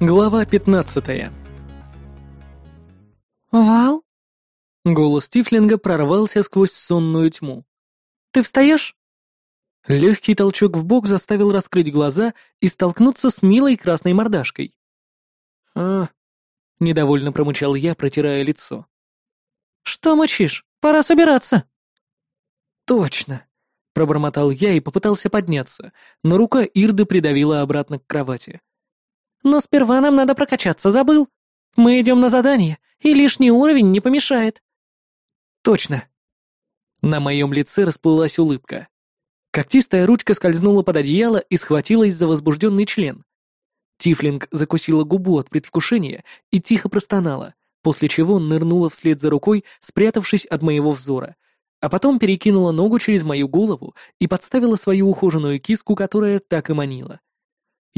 Глава пятнадцатая. «Вал?» Голос Тифлинга прорвался сквозь сонную тьму. «Ты встаешь?» Легкий толчок в бок заставил раскрыть глаза и столкнуться с милой красной мордашкой. «А...» — недовольно промычал я, протирая лицо. «Что мочишь? Пора собираться!» «Точно!» — пробормотал я и попытался подняться, но рука Ирды придавила обратно к кровати. Но сперва нам надо прокачаться, забыл? Мы идем на задание, и лишний уровень не помешает». «Точно». На моем лице расплылась улыбка. Когтистая ручка скользнула под одеяло и схватилась за возбужденный член. Тифлинг закусила губу от предвкушения и тихо простонала, после чего нырнула вслед за рукой, спрятавшись от моего взора, а потом перекинула ногу через мою голову и подставила свою ухоженную киску, которая так и манила.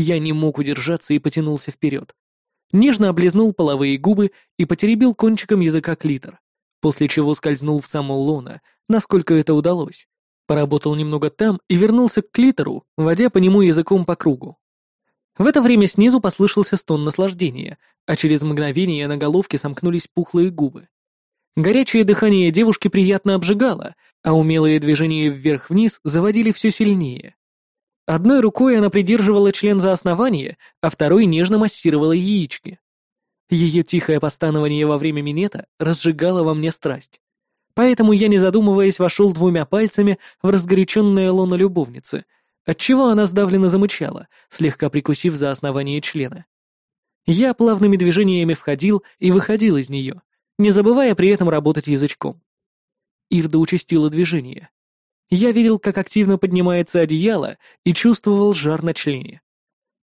Я не мог удержаться и потянулся вперед. Нежно облизнул половые губы и потеребил кончиком языка клитор, после чего скользнул в само лоно, насколько это удалось. Поработал немного там и вернулся к клитору, водя по нему языком по кругу. В это время снизу послышался стон наслаждения, а через мгновение на головке сомкнулись пухлые губы. Горячее дыхание девушки приятно обжигало, а умелые движения вверх-вниз заводили все сильнее. Одной рукой она придерживала член за основание, а второй нежно массировала яички. Ее тихое постанование во время минета разжигало во мне страсть. Поэтому я, не задумываясь, вошел двумя пальцами в разгоряченное лоно любовницы, отчего она сдавленно замычала, слегка прикусив за основание члена. Я плавными движениями входил и выходил из нее, не забывая при этом работать язычком. Ирда участила движение. Я видел, как активно поднимается одеяло и чувствовал жар на члене.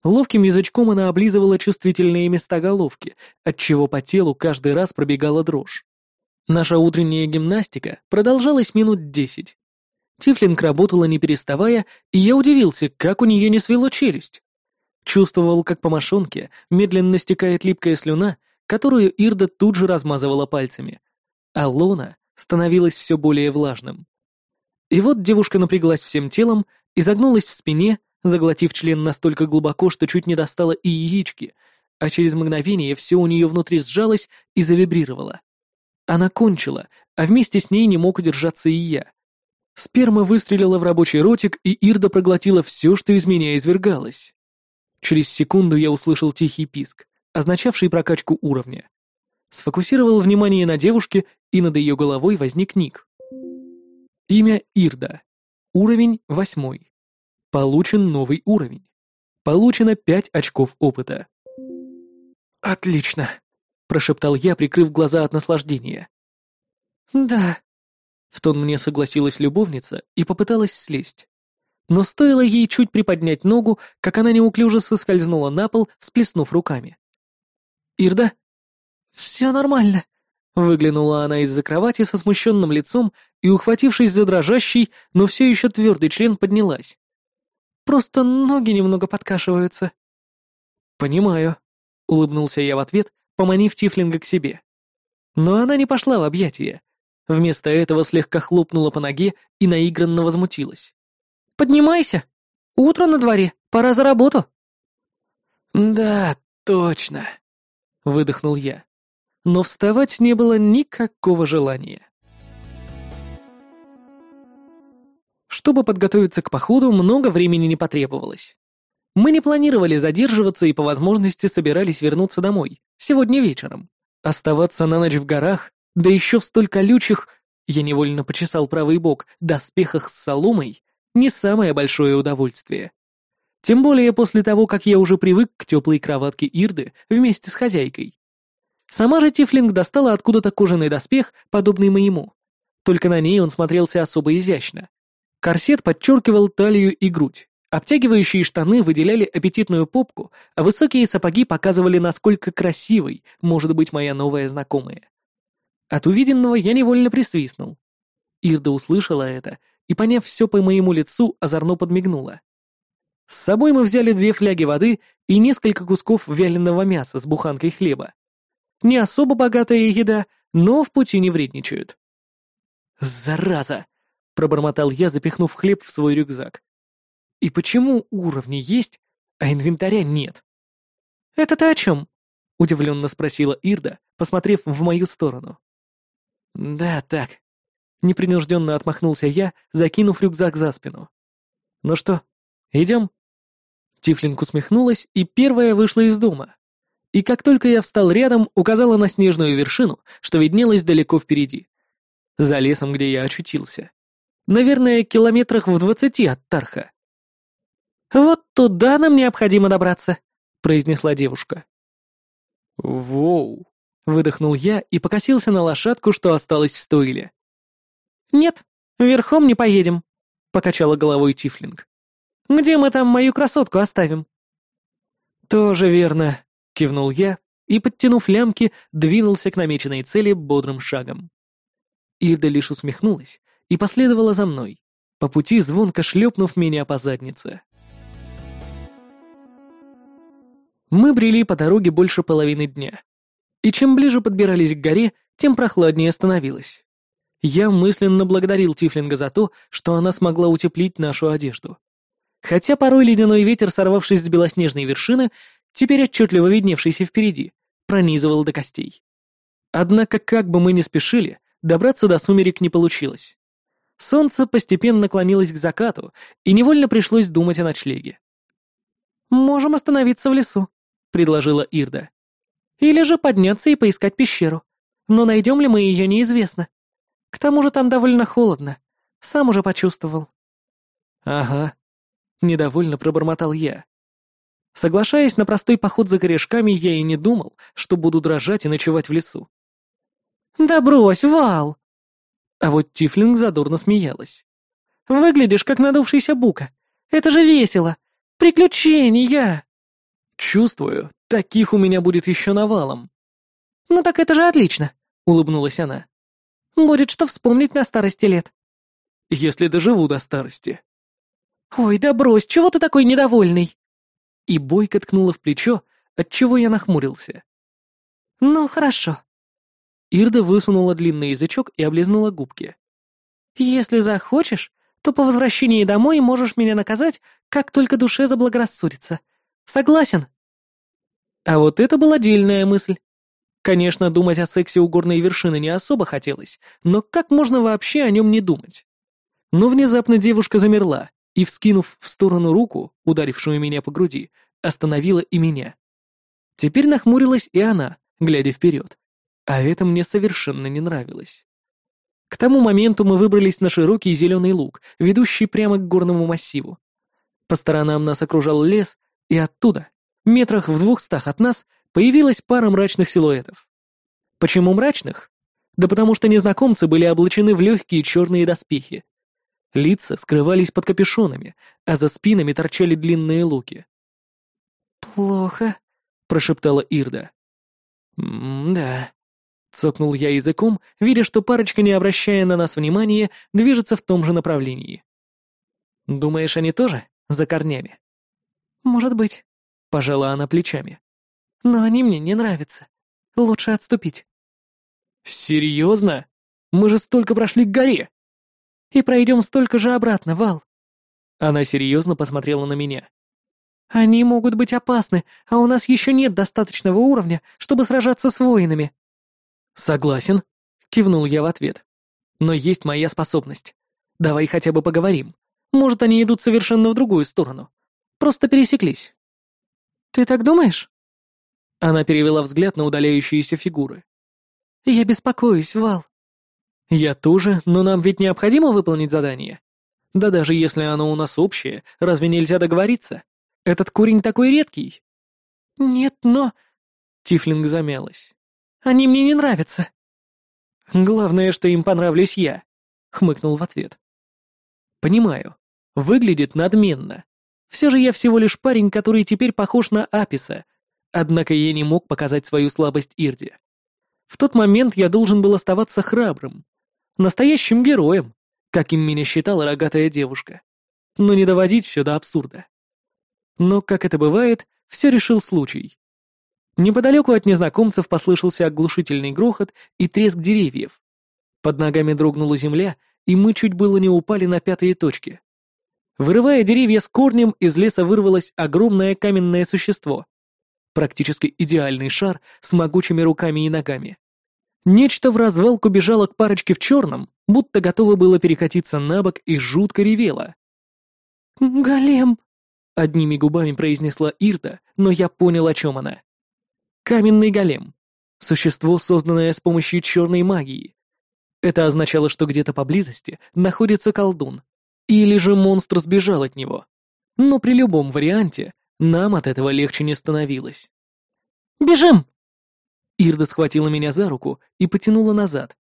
Ловким язычком она облизывала чувствительные места головки, отчего по телу каждый раз пробегала дрожь. Наша утренняя гимнастика продолжалась минут десять. Тифлинг работала не переставая, и я удивился, как у нее не свело челюсть. Чувствовал, как по мошонке медленно стекает липкая слюна, которую Ирда тут же размазывала пальцами, а лона становилась все более влажным. И вот девушка напряглась всем телом, изогнулась в спине, заглотив член настолько глубоко, что чуть не достала и яички, а через мгновение все у нее внутри сжалось и завибрировало. Она кончила, а вместе с ней не мог удержаться и я. Сперма выстрелила в рабочий ротик, и Ирда проглотила все, что из меня извергалось. Через секунду я услышал тихий писк, означавший прокачку уровня. Сфокусировал внимание на девушке, и над ее головой возник ник. Имя Ирда. Уровень восьмой. Получен новый уровень. Получено пять очков опыта. «Отлично», — прошептал я, прикрыв глаза от наслаждения. «Да», — в тон мне согласилась любовница и попыталась слезть. Но стоило ей чуть приподнять ногу, как она неуклюже соскользнула на пол, всплеснув руками. «Ирда?» «Все нормально», Выглянула она из-за кровати со смущенным лицом и, ухватившись за дрожащий, но все еще твердый член, поднялась. «Просто ноги немного подкашиваются». «Понимаю», — улыбнулся я в ответ, поманив Тифлинга к себе. Но она не пошла в объятия. Вместо этого слегка хлопнула по ноге и наигранно возмутилась. «Поднимайся! Утро на дворе, пора за работу!» «Да, точно», — выдохнул я но вставать не было никакого желания. Чтобы подготовиться к походу, много времени не потребовалось. Мы не планировали задерживаться и по возможности собирались вернуться домой, сегодня вечером. Оставаться на ночь в горах, да еще в столь колючих, я невольно почесал правый бок, доспехах с соломой, не самое большое удовольствие. Тем более после того, как я уже привык к теплой кроватке Ирды вместе с хозяйкой. Сама же Тифлинг достала откуда-то кожаный доспех, подобный моему. Только на ней он смотрелся особо изящно. Корсет подчеркивал талию и грудь. Обтягивающие штаны выделяли аппетитную попку, а высокие сапоги показывали, насколько красивой может быть моя новая знакомая. От увиденного я невольно присвистнул. Ирда услышала это и, поняв все по моему лицу, озорно подмигнула. С собой мы взяли две фляги воды и несколько кусков вяленого мяса с буханкой хлеба. Не особо богатая еда, но в пути не вредничают. «Зараза!» — пробормотал я, запихнув хлеб в свой рюкзак. «И почему уровни есть, а инвентаря нет?» «Это ты о чем?» — удивленно спросила Ирда, посмотрев в мою сторону. «Да, так». Непринужденно отмахнулся я, закинув рюкзак за спину. «Ну что, идем?» Тифлинг усмехнулась и первая вышла из дома. И как только я встал рядом, указала на снежную вершину, что виднелась далеко впереди. За лесом, где я очутился. Наверное, километрах в двадцати от Тарха. «Вот туда нам необходимо добраться», — произнесла девушка. «Воу», — выдохнул я и покосился на лошадку, что осталась в стойле. «Нет, верхом не поедем», — покачала головой Тифлинг. «Где мы там мою красотку оставим?» «Тоже верно», — кивнул я и, подтянув лямки, двинулся к намеченной цели бодрым шагом. Ирда лишь усмехнулась и последовала за мной, по пути звонко шлепнув меня по заднице. Мы брели по дороге больше половины дня. И чем ближе подбирались к горе, тем прохладнее становилось. Я мысленно благодарил Тифлинга за то, что она смогла утеплить нашу одежду. Хотя порой ледяной ветер, сорвавшись с белоснежной вершины, теперь отчетливо видневшийся впереди, пронизывал до костей. Однако, как бы мы ни спешили, добраться до сумерек не получилось. Солнце постепенно клонилось к закату, и невольно пришлось думать о ночлеге. «Можем остановиться в лесу», — предложила Ирда. «Или же подняться и поискать пещеру. Но найдем ли мы ее, неизвестно. К тому же там довольно холодно. Сам уже почувствовал». «Ага», — недовольно пробормотал я. Соглашаясь на простой поход за корешками, я и не думал, что буду дрожать и ночевать в лесу. «Да брось, Вал!» А вот Тифлинг задорно смеялась. «Выглядишь, как надувшийся бука. Это же весело! Приключения!» «Чувствую, таких у меня будет еще навалом». «Ну так это же отлично!» — улыбнулась она. «Будет что вспомнить на старости лет». «Если доживу до старости». «Ой, да брось, чего ты такой недовольный?» И бойко ткнула в плечо, отчего я нахмурился. «Ну, хорошо. Ирда высунула длинный язычок и облизнула губки. «Если захочешь, то по возвращении домой можешь меня наказать, как только душе заблагорассудится. Согласен?» А вот это была дельная мысль. Конечно, думать о сексе у горной вершины не особо хотелось, но как можно вообще о нем не думать? Но внезапно девушка замерла и, вскинув в сторону руку, ударившую меня по груди, остановила и меня. Теперь нахмурилась и она, глядя вперед. А это мне совершенно не нравилось. К тому моменту мы выбрались на широкий зеленый луг, ведущий прямо к горному массиву. По сторонам нас окружал лес, и оттуда, метрах в двухстах от нас, появилась пара мрачных силуэтов. Почему мрачных? Да потому что незнакомцы были облачены в легкие черные доспехи. Лица скрывались под капюшонами, а за спинами торчали длинные луки. «Плохо», — прошептала Ирда. «М-да», Цокнул я языком, видя, что парочка, не обращая на нас внимания, движется в том же направлении. «Думаешь, они тоже за корнями?» «Может быть», — пожала она плечами. «Но они мне не нравятся. Лучше отступить». «Серьезно? Мы же столько прошли к горе!» «И пройдем столько же обратно, Вал». Она серьезно посмотрела на меня. «Они могут быть опасны, а у нас еще нет достаточного уровня, чтобы сражаться с воинами». «Согласен», — кивнул я в ответ. «Но есть моя способность. Давай хотя бы поговорим. Может, они идут совершенно в другую сторону. Просто пересеклись». «Ты так думаешь?» Она перевела взгляд на удаляющиеся фигуры. «Я беспокоюсь, Вал». «Я тоже, но нам ведь необходимо выполнить задание. Да даже если оно у нас общее, разве нельзя договориться? Этот курень такой редкий». «Нет, но...» Тифлинг замялась. Они мне не нравятся». «Главное, что им понравлюсь я», — хмыкнул в ответ. «Понимаю. Выглядит надменно. Все же я всего лишь парень, который теперь похож на Аписа, однако я не мог показать свою слабость Ирде. В тот момент я должен был оставаться храбрым, настоящим героем, каким меня считала рогатая девушка, но не доводить все до абсурда. Но, как это бывает, все решил случай. Неподалеку от незнакомцев послышался оглушительный грохот и треск деревьев. Под ногами дрогнула земля, и мы чуть было не упали на пятые точки. Вырывая деревья с корнем, из леса вырвалось огромное каменное существо. практически идеальный шар с могучими руками и ногами. Нечто в развалку бежало к парочке в черном, будто готово было перекатиться на бок и жутко ревело. «Голем!» — одними губами произнесла Ирда, но я понял, о чем она. Каменный голем. Существо, созданное с помощью черной магии. Это означало, что где-то поблизости находится колдун. Или же монстр сбежал от него. Но при любом варианте нам от этого легче не становилось. «Бежим!» Ирда схватила меня за руку и потянула назад,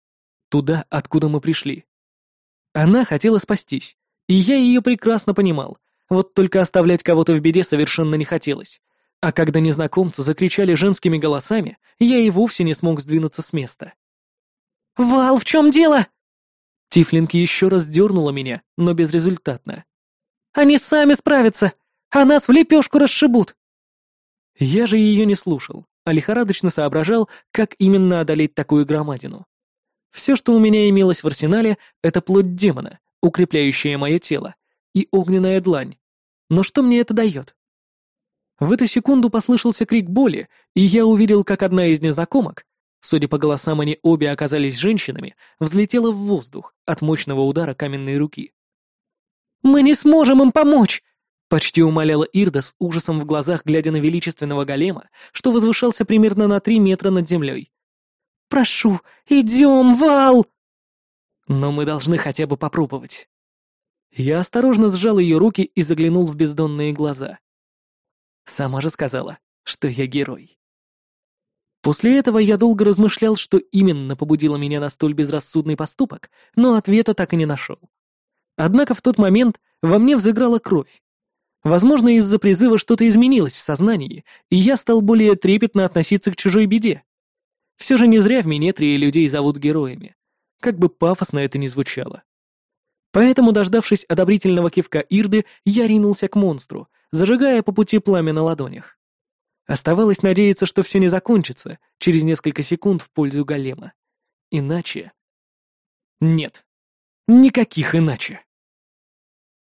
туда, откуда мы пришли. Она хотела спастись, и я ее прекрасно понимал, вот только оставлять кого-то в беде совершенно не хотелось. А когда незнакомцы закричали женскими голосами, я и вовсе не смог сдвинуться с места. «Вал, в чем дело?» Тифлинг еще раз дернула меня, но безрезультатно. «Они сами справятся, а нас в лепешку расшибут!» Я же ее не слушал, а лихорадочно соображал, как именно одолеть такую громадину. Все, что у меня имелось в арсенале, это плоть демона, укрепляющая мое тело, и огненная длань. Но что мне это дает? В эту секунду послышался крик боли, и я увидел, как одна из незнакомок, судя по голосам, они обе оказались женщинами, взлетела в воздух от мощного удара каменной руки. «Мы не сможем им помочь!» Почти умоляла Ирда с ужасом в глазах, глядя на величественного голема, что возвышался примерно на три метра над землей. «Прошу, идем, Вал!» «Но мы должны хотя бы попробовать». Я осторожно сжал ее руки и заглянул в бездонные глаза. Сама же сказала, что я герой. После этого я долго размышлял, что именно побудило меня на столь безрассудный поступок, но ответа так и не нашел. Однако в тот момент во мне взыграла кровь, Возможно, из-за призыва что-то изменилось в сознании, и я стал более трепетно относиться к чужой беде. Все же не зря в Минетрии людей зовут героями. Как бы пафосно это ни звучало. Поэтому, дождавшись одобрительного кивка Ирды, я ринулся к монстру, зажигая по пути пламя на ладонях. Оставалось надеяться, что все не закончится через несколько секунд в пользу голема. Иначе... Нет. Никаких иначе.